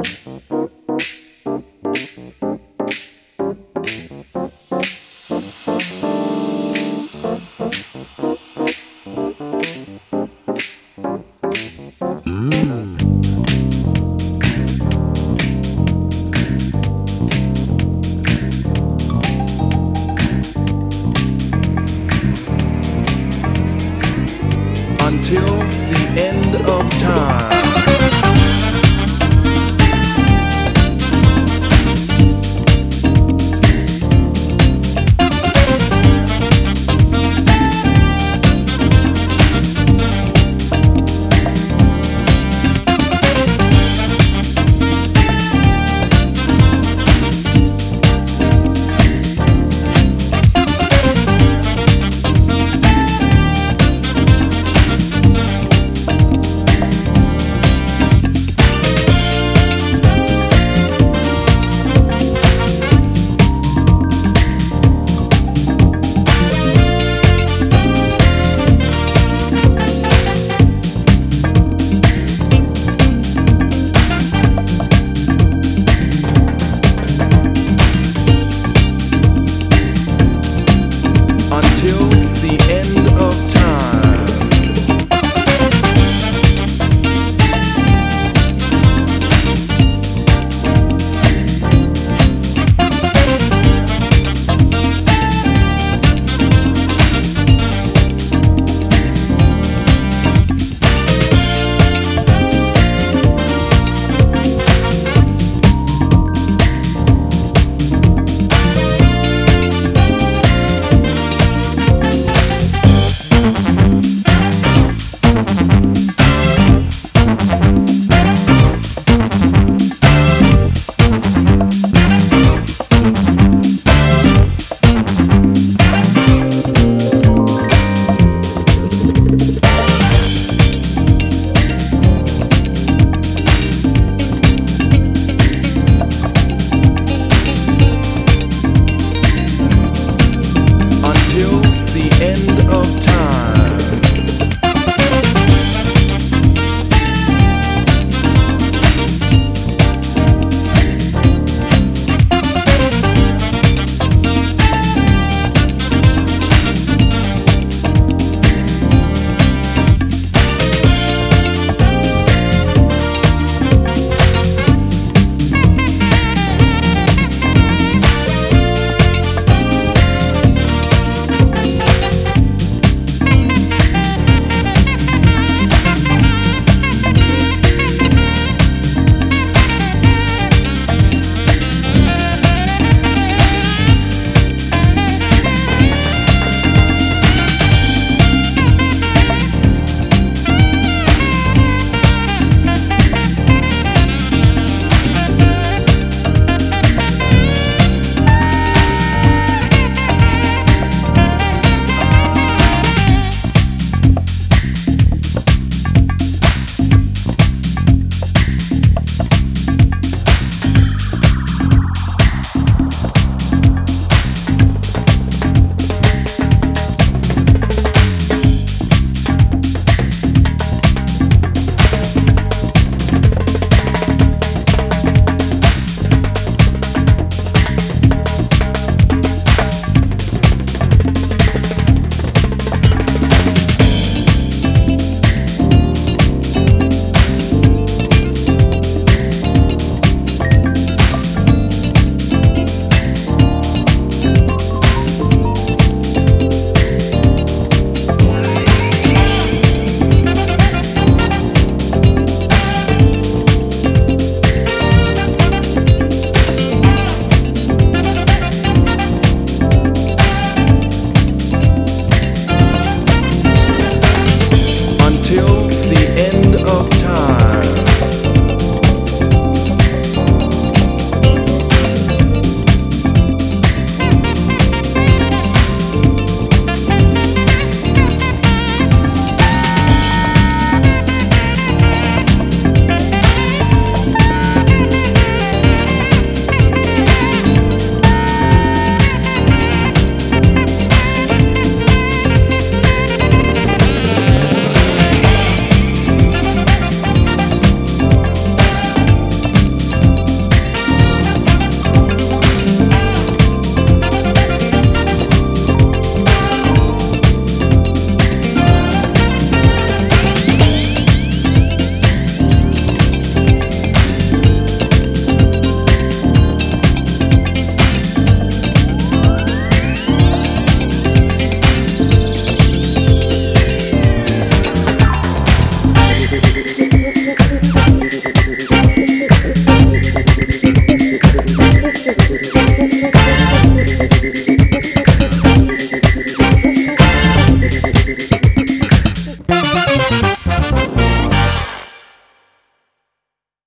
until the end of time.